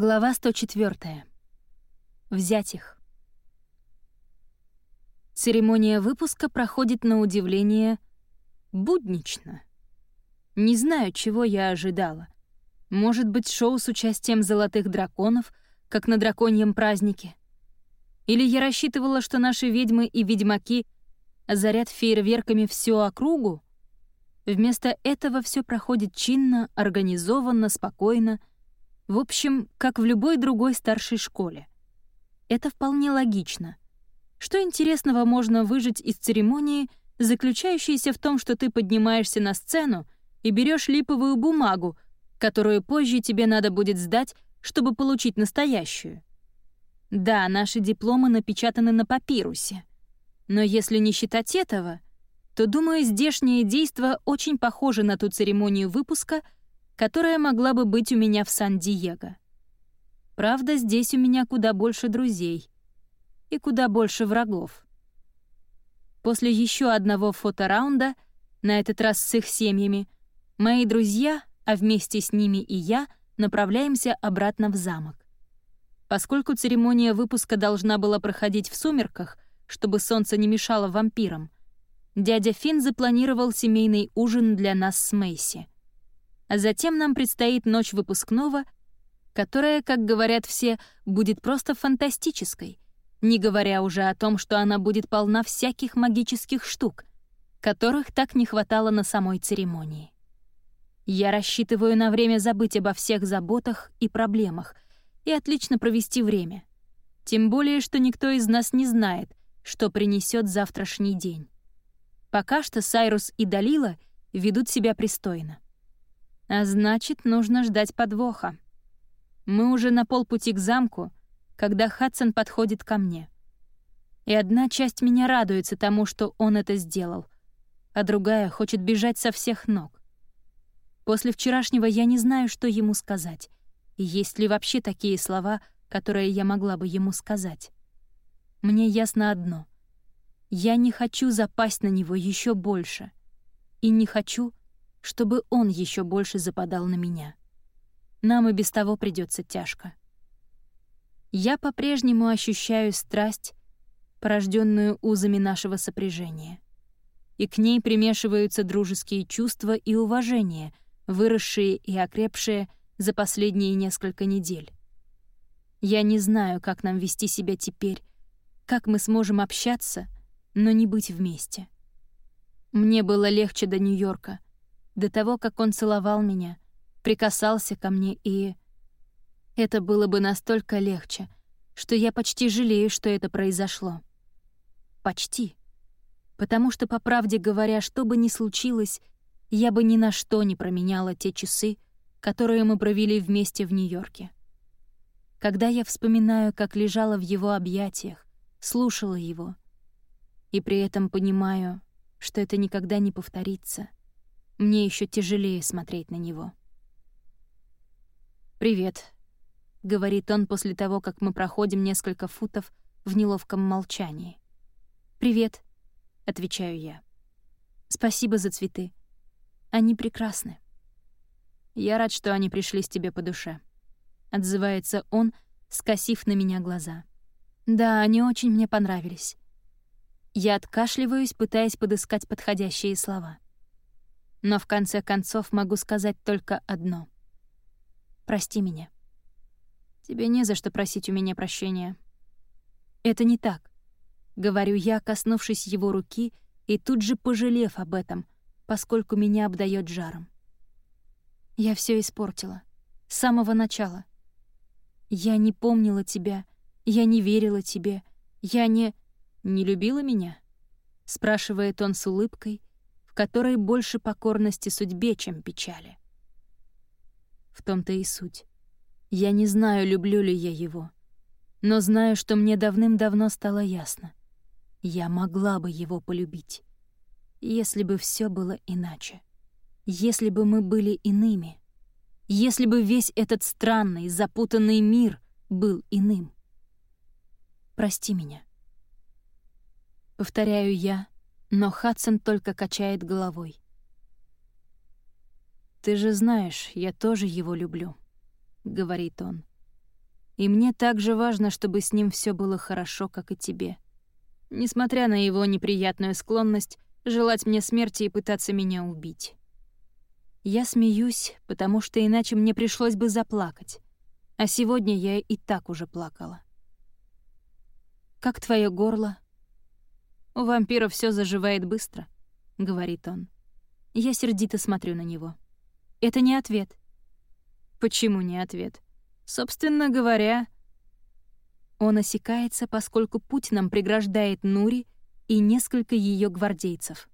Глава 104. Взять их. Церемония выпуска проходит на удивление буднично. Не знаю, чего я ожидала. Может быть, шоу с участием золотых драконов, как на драконьем празднике. Или я рассчитывала, что наши ведьмы и ведьмаки озарят фейерверками всю округу? Вместо этого все проходит чинно, организованно, спокойно — в общем, как в любой другой старшей школе. Это вполне логично. Что интересного можно выжить из церемонии, заключающейся в том, что ты поднимаешься на сцену и берешь липовую бумагу, которую позже тебе надо будет сдать, чтобы получить настоящую. Да, наши дипломы напечатаны на папирусе. Но если не считать этого, то, думаю, здешнее действо очень похоже на ту церемонию выпуска — которая могла бы быть у меня в Сан-Диего. Правда, здесь у меня куда больше друзей и куда больше врагов. После еще одного фотораунда, на этот раз с их семьями, мои друзья, а вместе с ними и я, направляемся обратно в замок. Поскольку церемония выпуска должна была проходить в сумерках, чтобы солнце не мешало вампирам, дядя Финн запланировал семейный ужин для нас с Мэйси — а затем нам предстоит ночь выпускного, которая, как говорят все, будет просто фантастической, не говоря уже о том, что она будет полна всяких магических штук, которых так не хватало на самой церемонии. Я рассчитываю на время забыть обо всех заботах и проблемах и отлично провести время. Тем более, что никто из нас не знает, что принесет завтрашний день. Пока что Сайрус и Далила ведут себя пристойно. А значит, нужно ждать подвоха. Мы уже на полпути к замку, когда Хадсон подходит ко мне. И одна часть меня радуется тому, что он это сделал, а другая хочет бежать со всех ног. После вчерашнего я не знаю, что ему сказать, и есть ли вообще такие слова, которые я могла бы ему сказать. Мне ясно одно. Я не хочу запасть на него еще больше. И не хочу, чтобы он еще больше западал на меня. Нам и без того придется тяжко. Я по-прежнему ощущаю страсть, порожденную узами нашего сопряжения. И к ней примешиваются дружеские чувства и уважение, выросшие и окрепшие за последние несколько недель. Я не знаю, как нам вести себя теперь, как мы сможем общаться, но не быть вместе. Мне было легче до Нью-Йорка — до того, как он целовал меня, прикасался ко мне и... Это было бы настолько легче, что я почти жалею, что это произошло. Почти. Потому что, по правде говоря, что бы ни случилось, я бы ни на что не променяла те часы, которые мы провели вместе в Нью-Йорке. Когда я вспоминаю, как лежала в его объятиях, слушала его, и при этом понимаю, что это никогда не повторится — мне еще тяжелее смотреть на него. «Привет», — говорит он после того, как мы проходим несколько футов в неловком молчании. «Привет», — отвечаю я. «Спасибо за цветы. Они прекрасны». «Я рад, что они пришлись тебе по душе», — отзывается он, скосив на меня глаза. «Да, они очень мне понравились». Я откашливаюсь, пытаясь подыскать подходящие слова но в конце концов могу сказать только одно. Прости меня. Тебе не за что просить у меня прощения. Это не так, — говорю я, коснувшись его руки и тут же пожалев об этом, поскольку меня обдает жаром. Я все испортила. С самого начала. Я не помнила тебя, я не верила тебе, я не... «Не любила меня?» — спрашивает он с улыбкой, которой больше покорности судьбе, чем печали. В том-то и суть. Я не знаю, люблю ли я его, но знаю, что мне давным-давно стало ясно. Я могла бы его полюбить, если бы все было иначе. Если бы мы были иными. Если бы весь этот странный, запутанный мир был иным. Прости меня. Повторяю я, но Хадсон только качает головой. «Ты же знаешь, я тоже его люблю», — говорит он. И мне также важно, чтобы с ним все было хорошо, как и тебе. Несмотря на его неприятную склонность желать мне смерти и пытаться меня убить. Я смеюсь, потому что иначе мне пришлось бы заплакать. А сегодня я и так уже плакала. «Как твое горло?» «У вампира все заживает быстро», — говорит он. Я сердито смотрю на него. «Это не ответ». «Почему не ответ?» «Собственно говоря...» Он осекается, поскольку путь нам преграждает Нури и несколько ее гвардейцев.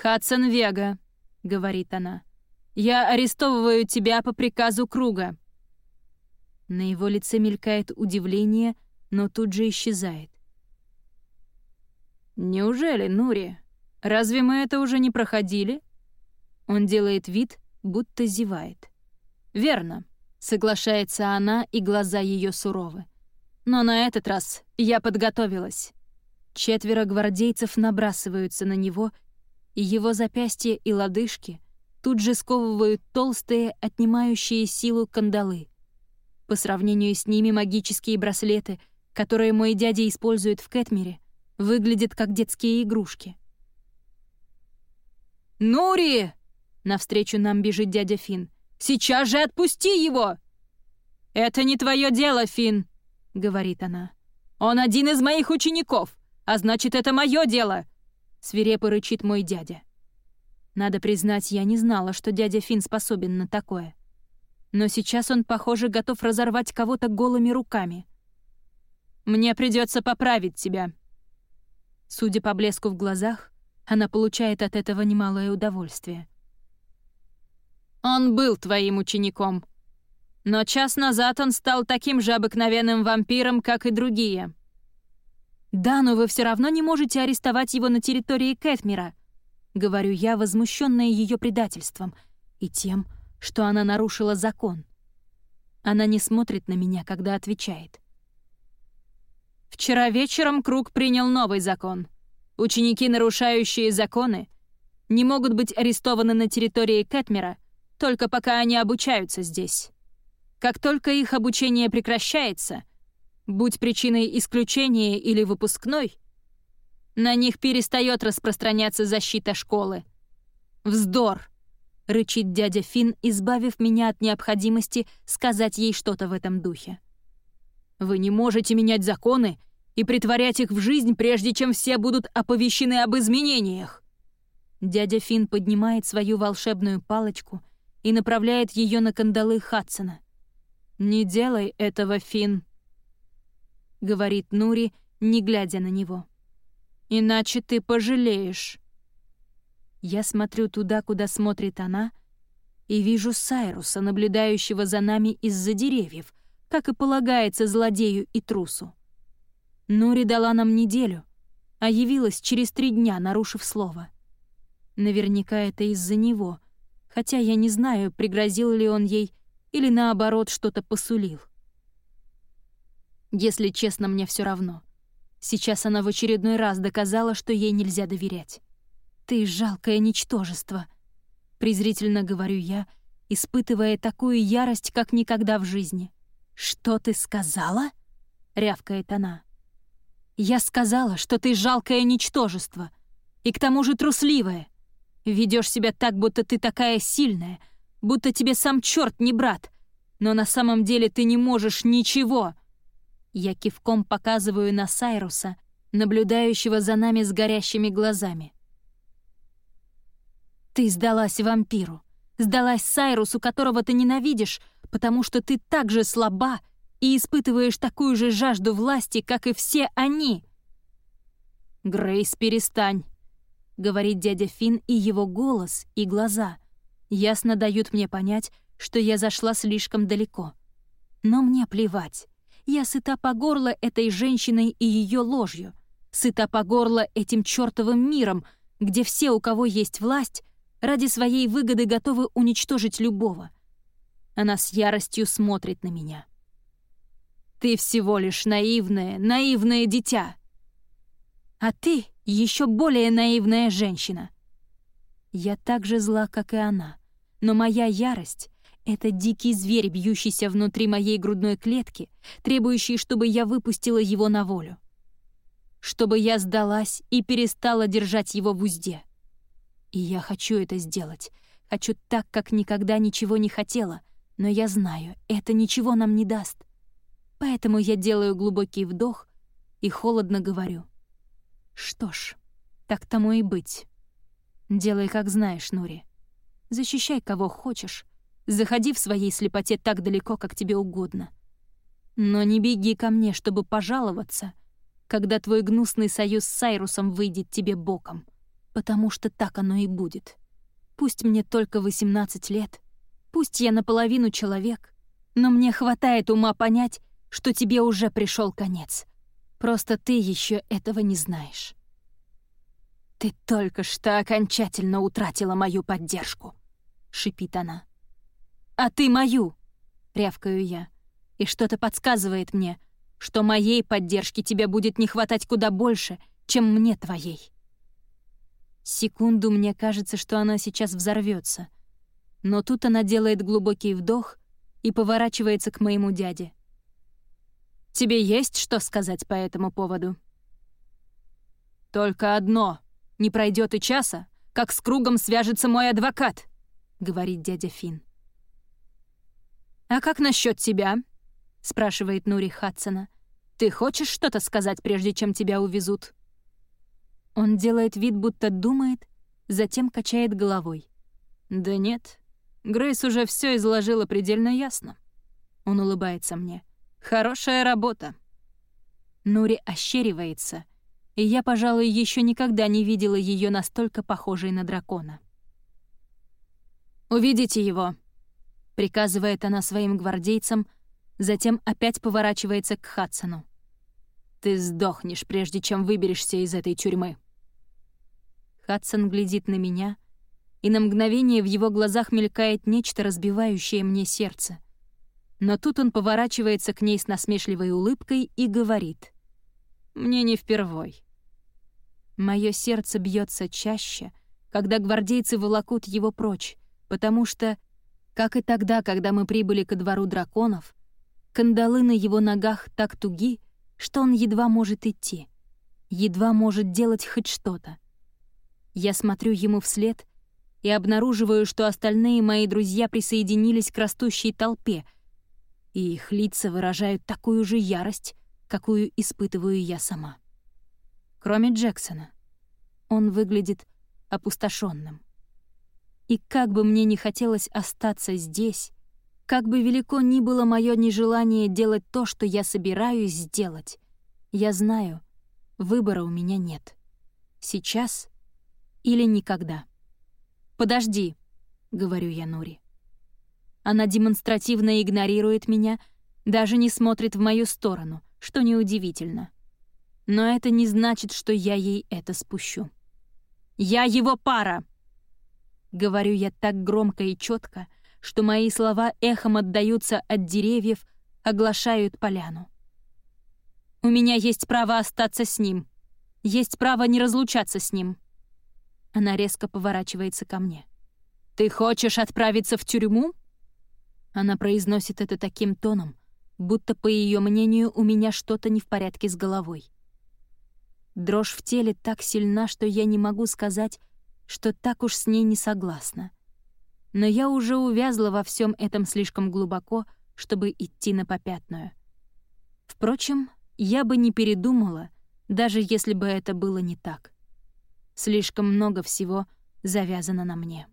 «Хадсон Вега», — говорит она, — «я арестовываю тебя по приказу Круга». На его лице мелькает удивление, но тут же исчезает. «Неужели, Нури? Разве мы это уже не проходили?» Он делает вид, будто зевает. «Верно», — соглашается она, и глаза ее суровы. «Но на этот раз я подготовилась». Четверо гвардейцев набрасываются на него, и его запястья и лодыжки тут же сковывают толстые, отнимающие силу кандалы. По сравнению с ними магические браслеты, которые мой дядя использует в Кэтмере, выглядят как детские игрушки. «Нури!» — навстречу нам бежит дядя Фин. «Сейчас же отпусти его!» «Это не твое дело, Фин!» — говорит она. «Он один из моих учеников, а значит, это мое дело!» — свирепо рычит мой дядя. Надо признать, я не знала, что дядя Фин способен на такое. Но сейчас он, похоже, готов разорвать кого-то голыми руками. «Мне придется поправить тебя», Судя по блеску в глазах, она получает от этого немалое удовольствие. «Он был твоим учеником. Но час назад он стал таким же обыкновенным вампиром, как и другие». «Да, но вы все равно не можете арестовать его на территории Кэтмира», — говорю я, возмущенная ее предательством и тем, что она нарушила закон. Она не смотрит на меня, когда отвечает. Вчера вечером Круг принял новый закон. Ученики, нарушающие законы, не могут быть арестованы на территории Кэтмера, только пока они обучаются здесь. Как только их обучение прекращается, будь причиной исключения или выпускной, на них перестает распространяться защита школы. «Вздор!» — рычит дядя Финн, избавив меня от необходимости сказать ей что-то в этом духе. Вы не можете менять законы и притворять их в жизнь, прежде чем все будут оповещены об изменениях. Дядя Фин поднимает свою волшебную палочку и направляет ее на кандалы Хадсона. «Не делай этого, Фин», — говорит Нури, не глядя на него. «Иначе ты пожалеешь». Я смотрю туда, куда смотрит она, и вижу Сайруса, наблюдающего за нами из-за деревьев — как и полагается злодею и трусу. Нури дала нам неделю, а явилась через три дня, нарушив слово. Наверняка это из-за него, хотя я не знаю, пригрозил ли он ей или наоборот что-то посулил. Если честно, мне все равно. Сейчас она в очередной раз доказала, что ей нельзя доверять. «Ты жалкое ничтожество», — презрительно говорю я, испытывая такую ярость, как никогда в жизни. «Что ты сказала?» — рявкает она. «Я сказала, что ты жалкое ничтожество, и к тому же трусливое. Ведешь себя так, будто ты такая сильная, будто тебе сам черт не брат, но на самом деле ты не можешь ничего». Я кивком показываю на Сайруса, наблюдающего за нами с горящими глазами. «Ты сдалась вампиру, сдалась Сайрусу, которого ты ненавидишь, потому что ты так же слаба и испытываешь такую же жажду власти, как и все они. «Грейс, перестань», — говорит дядя Фин, и его голос, и глаза ясно дают мне понять, что я зашла слишком далеко. Но мне плевать. Я сыта по горло этой женщиной и ее ложью. Сыта по горло этим чертовым миром, где все, у кого есть власть, ради своей выгоды готовы уничтожить любого — она с яростью смотрит на меня. «Ты всего лишь наивное, наивное дитя!» «А ты еще более наивная женщина!» Я так же зла, как и она, но моя ярость Это дикий зверь, бьющийся внутри моей грудной клетки, требующий, чтобы я выпустила его на волю. Чтобы я сдалась и перестала держать его в узде. И я хочу это сделать. Хочу так, как никогда ничего не хотела. Но я знаю, это ничего нам не даст. Поэтому я делаю глубокий вдох и холодно говорю. Что ж, так тому и быть. Делай, как знаешь, Нури. Защищай кого хочешь. Заходи в своей слепоте так далеко, как тебе угодно. Но не беги ко мне, чтобы пожаловаться, когда твой гнусный союз с Сайрусом выйдет тебе боком потому что так оно и будет. Пусть мне только 18 лет, пусть я наполовину человек, но мне хватает ума понять, что тебе уже пришел конец. Просто ты еще этого не знаешь. «Ты только что окончательно утратила мою поддержку», — шипит она. «А ты мою», — рявкаю я. «И что-то подсказывает мне, что моей поддержки тебе будет не хватать куда больше, чем мне твоей». Секунду мне кажется, что она сейчас взорвется. Но тут она делает глубокий вдох и поворачивается к моему дяде. «Тебе есть что сказать по этому поводу?» «Только одно. Не пройдет и часа, как с кругом свяжется мой адвокат», — говорит дядя Фин. «А как насчет тебя?» — спрашивает Нури Хадсона. «Ты хочешь что-то сказать, прежде чем тебя увезут?» Он делает вид, будто думает, затем качает головой. «Да нет, Грейс уже все изложила предельно ясно». Он улыбается мне. «Хорошая работа». Нури ощеривается, и я, пожалуй, еще никогда не видела ее настолько похожей на дракона. «Увидите его», — приказывает она своим гвардейцам, затем опять поворачивается к Хадсону. «Ты сдохнешь, прежде чем выберешься из этой тюрьмы». Хадсон глядит на меня, и на мгновение в его глазах мелькает нечто, разбивающее мне сердце. Но тут он поворачивается к ней с насмешливой улыбкой и говорит. «Мне не впервой». Моё сердце бьется чаще, когда гвардейцы волокут его прочь, потому что, как и тогда, когда мы прибыли ко двору драконов, кандалы на его ногах так туги, что он едва может идти, едва может делать хоть что-то. Я смотрю ему вслед и обнаруживаю, что остальные мои друзья присоединились к растущей толпе, и их лица выражают такую же ярость, какую испытываю я сама. Кроме Джексона. Он выглядит опустошенным. И как бы мне не хотелось остаться здесь, как бы велико ни было мое нежелание делать то, что я собираюсь сделать, я знаю, выбора у меня нет. Сейчас или никогда. «Подожди», — говорю я Нури. Она демонстративно игнорирует меня, даже не смотрит в мою сторону, что неудивительно. Но это не значит, что я ей это спущу. «Я его пара!» Говорю я так громко и четко, что мои слова эхом отдаются от деревьев, оглашают поляну. У меня есть право остаться с ним. Есть право не разлучаться с ним. Она резко поворачивается ко мне. «Ты хочешь отправиться в тюрьму?» Она произносит это таким тоном, будто, по ее мнению, у меня что-то не в порядке с головой. Дрожь в теле так сильна, что я не могу сказать, что так уж с ней не согласна. Но я уже увязла во всем этом слишком глубоко, чтобы идти на попятную. Впрочем, я бы не передумала, даже если бы это было не так. Слишком много всего завязано на мне.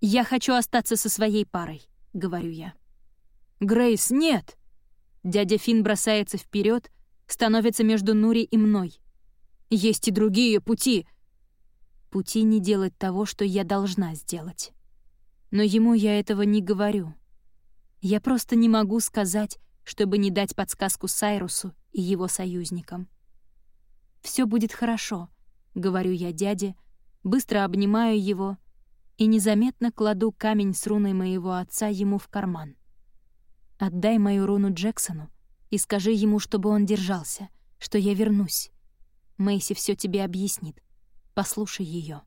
«Я хочу остаться со своей парой», — говорю я. «Грейс, нет!» Дядя Фин бросается вперед, становится между Нури и мной. «Есть и другие пути!» Пути не делать того, что я должна сделать. Но ему я этого не говорю. Я просто не могу сказать, чтобы не дать подсказку Сайрусу и его союзникам. Все будет хорошо», — говорю я дяде, быстро обнимаю его и незаметно кладу камень с руной моего отца ему в карман. «Отдай мою руну Джексону и скажи ему, чтобы он держался, что я вернусь. Мэйси все тебе объяснит. Послушай ее.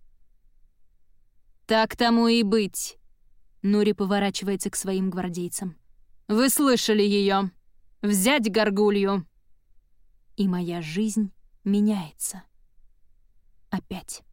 «Так тому и быть», Нори поворачивается к своим гвардейцам. «Вы слышали ее! Взять горгулью!» И моя жизнь меняется. Опять.